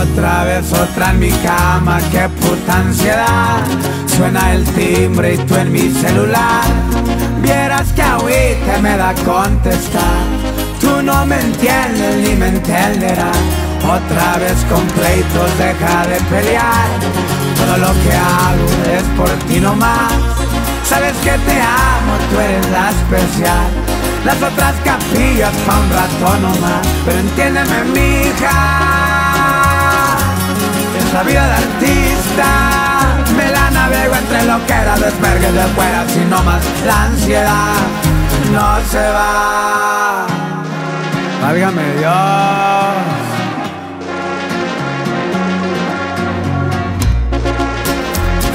Otra vez otra en mi cama, qué puta ansiedad. Suena el timbre y tú en mi celular. Vieras que ahorita me da contestar. Tú no me entiendes ni me entenderás. Otra vez con pleitos deja de pelear. Todo lo que hago es por ti nomás. Sabes que te amo, tú eres la especial. Las otras capillas pa' un rato nomás. Pero entiéndeme, mija. Esa vida de artista me la navego entre lo que era desvergue de fuera, sino más la ansiedad no se va. Válgame Dios.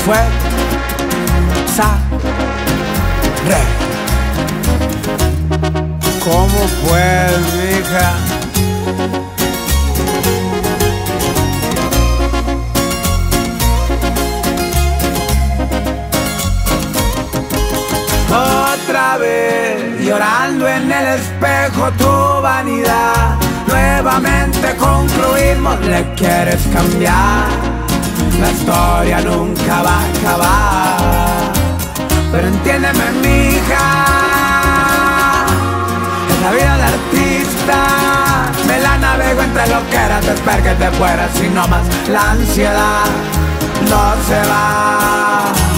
Fue sa re. ¿Cómo pues, mija? Llorando en el espejo tu vanidad. Nuevamente concluimos, le quieres cambiar. La historia nunca va a acabar. Pero entiéndeme, mija. En la vida de artista me la navego entre lo que era despergues de fuera, sino más la ansiedad no se va.